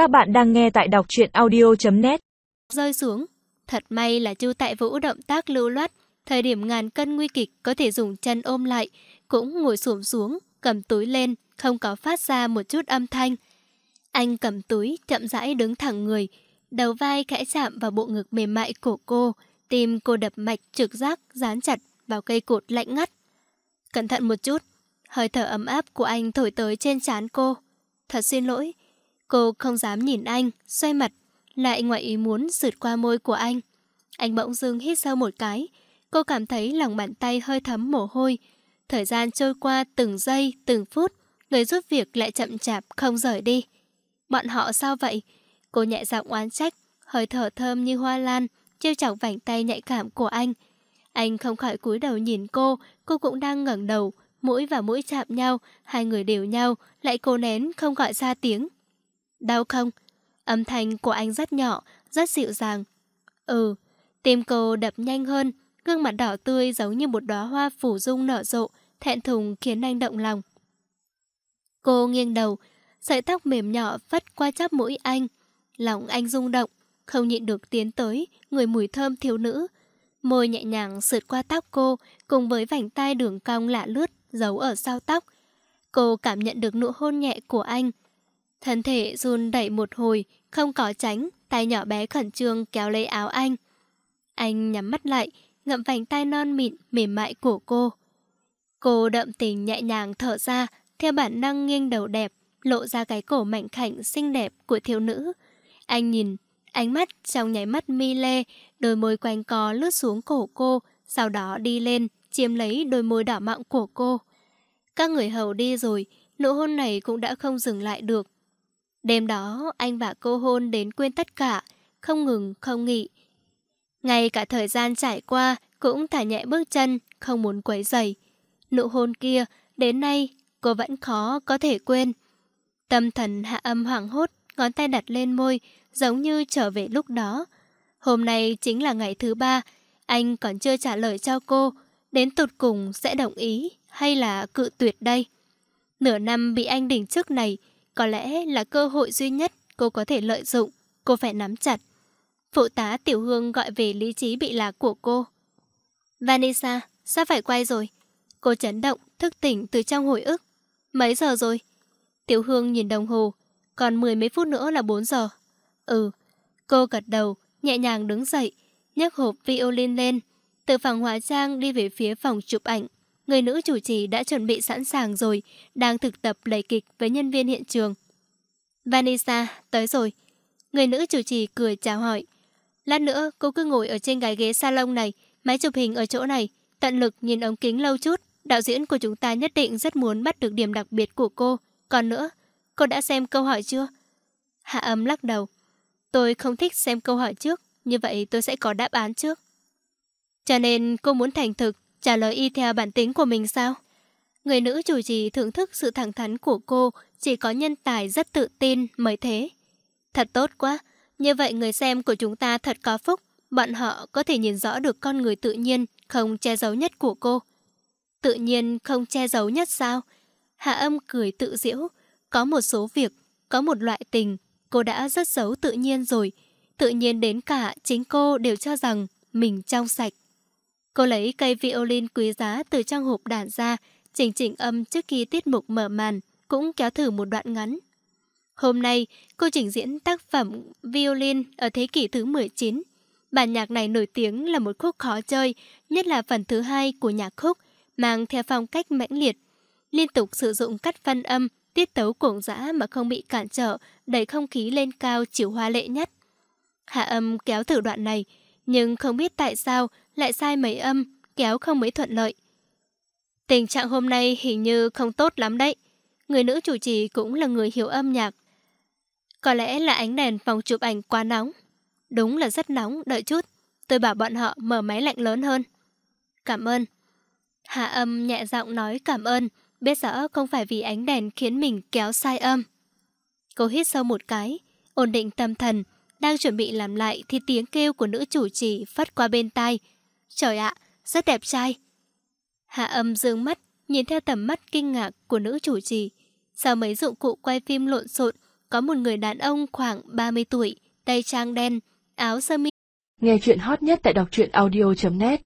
Các bạn đang nghe tại đọc truyện audio.net Rơi xuống. Thật may là Chu Tại Vũ động tác lưu loát. Thời điểm ngàn cân nguy kịch có thể dùng chân ôm lại. Cũng ngồi xổm xuống, cầm túi lên, không có phát ra một chút âm thanh. Anh cầm túi, chậm rãi đứng thẳng người. Đầu vai khẽ chạm vào bộ ngực mềm mại của cô. Tim cô đập mạch trực giác, dán chặt vào cây cột lạnh ngắt. Cẩn thận một chút. Hơi thở ấm áp của anh thổi tới trên trán cô. Thật xin lỗi. Cô không dám nhìn anh, xoay mặt, lại ngoại ý muốn sượt qua môi của anh. Anh bỗng dưng hít sâu một cái. Cô cảm thấy lòng bàn tay hơi thấm mồ hôi. Thời gian trôi qua từng giây, từng phút. Người giúp việc lại chậm chạp, không rời đi. Bọn họ sao vậy? Cô nhẹ giọng oán trách, hơi thở thơm như hoa lan, trêu chọc vành tay nhạy cảm của anh. Anh không khỏi cúi đầu nhìn cô, cô cũng đang ngẩng đầu, mũi và mũi chạm nhau, hai người đều nhau, lại cố nén không gọi ra tiếng. Đau không? Âm thanh của anh rất nhỏ, rất dịu dàng. Ừ, tim cô đập nhanh hơn, gương mặt đỏ tươi giống như một đóa hoa phủ dung nở rộ, thẹn thùng khiến anh động lòng. Cô nghiêng đầu, sợi tóc mềm nhỏ vắt qua chắp mũi anh. Lòng anh rung động, không nhịn được tiến tới, người mùi thơm thiếu nữ. Môi nhẹ nhàng sượt qua tóc cô, cùng với vành tai đường cong lạ lướt, giấu ở sau tóc. Cô cảm nhận được nụ hôn nhẹ của anh. Thân thể run đẩy một hồi, không có tránh, tay nhỏ bé khẩn trương kéo lấy áo anh. Anh nhắm mắt lại, ngậm vành tay non mịn, mềm mại của cô. Cô đậm tình nhẹ nhàng thở ra, theo bản năng nghiêng đầu đẹp, lộ ra cái cổ mảnh khảnh xinh đẹp của thiếu nữ. Anh nhìn, ánh mắt trong nháy mắt mi lê, đôi môi quanh co lướt xuống cổ cô, sau đó đi lên, chiếm lấy đôi môi đỏ mọng của cô. Các người hầu đi rồi, nụ hôn này cũng đã không dừng lại được. Đêm đó, anh và cô hôn đến quên tất cả, không ngừng, không nghỉ. Ngay cả thời gian trải qua, cũng thả nhẹ bước chân, không muốn quấy rầy. Nụ hôn kia, đến nay, cô vẫn khó có thể quên. Tâm thần hạ âm hoảng hốt, ngón tay đặt lên môi, giống như trở về lúc đó. Hôm nay chính là ngày thứ ba, anh còn chưa trả lời cho cô, đến tụt cùng sẽ đồng ý hay là cự tuyệt đây. Nửa năm bị anh đỉnh trước này, có lẽ là cơ hội duy nhất cô có thể lợi dụng, cô phải nắm chặt. Phụ tá Tiểu Hương gọi về lý trí bị lạc của cô. Vanessa, sao phải quay rồi? Cô chấn động, thức tỉnh từ trong hồi ức. Mấy giờ rồi? Tiểu Hương nhìn đồng hồ, còn mười mấy phút nữa là 4 giờ. Ừ, cô gật đầu, nhẹ nhàng đứng dậy, nhấc hộp violin lên, từ phòng hóa trang đi về phía phòng chụp ảnh. Người nữ chủ trì đã chuẩn bị sẵn sàng rồi, đang thực tập lầy kịch với nhân viên hiện trường. Vanessa, tới rồi. Người nữ chủ trì cười chào hỏi. Lát nữa, cô cứ ngồi ở trên cái ghế salon này, máy chụp hình ở chỗ này, tận lực nhìn ống kính lâu chút. Đạo diễn của chúng ta nhất định rất muốn bắt được điểm đặc biệt của cô. Còn nữa, cô đã xem câu hỏi chưa? Hạ âm lắc đầu. Tôi không thích xem câu hỏi trước, như vậy tôi sẽ có đáp án trước. Cho nên cô muốn thành thực, trả lời y theo bản tính của mình sao? Người nữ chủ trì thưởng thức sự thẳng thắn của cô, chỉ có nhân tài rất tự tin mới thế. Thật tốt quá, như vậy người xem của chúng ta thật có phúc, bọn họ có thể nhìn rõ được con người tự nhiên, không che giấu nhất của cô. Tự nhiên không che giấu nhất sao? Hạ âm cười tự diễu, có một số việc, có một loại tình, cô đã rất giấu tự nhiên rồi. Tự nhiên đến cả chính cô đều cho rằng mình trong sạch. Cô lấy cây violin quý giá từ trong hộp đàn ra, chỉnh chỉnh âm trước khi tiết mục mở màn, cũng kéo thử một đoạn ngắn. Hôm nay, cô trình diễn tác phẩm violin ở thế kỷ thứ 19. Bản nhạc này nổi tiếng là một khúc khó chơi, nhất là phần thứ hai của nhạc khúc, mang theo phong cách mãnh liệt. Liên tục sử dụng cắt phân âm, tiết tấu cuồng dã mà không bị cản trở, đẩy không khí lên cao chịu hoa lệ nhất. Hạ âm kéo thử đoạn này, nhưng không biết tại sao lại sai mấy âm, kéo không mấy thuận lợi. Tình trạng hôm nay hình như không tốt lắm đấy. Người nữ chủ trì cũng là người hiểu âm nhạc. Có lẽ là ánh đèn phòng chụp ảnh quá nóng. Đúng là rất nóng, đợi chút. Tôi bảo bọn họ mở máy lạnh lớn hơn. Cảm ơn. Hạ âm nhẹ giọng nói cảm ơn, biết rõ không phải vì ánh đèn khiến mình kéo sai âm. Cô hít sâu một cái, ổn định tâm thần, đang chuẩn bị làm lại thì tiếng kêu của nữ chủ trì phát qua bên tai. Trời ạ, rất đẹp trai. Hạ âm dương mắt, nhìn theo tầm mắt kinh ngạc của nữ chủ trì. Sau mấy dụng cụ quay phim lộn xộn, có một người đàn ông khoảng 30 tuổi, tay trang đen, áo sơ mi. Nghe chuyện hot nhất tại đọc truyện audio.net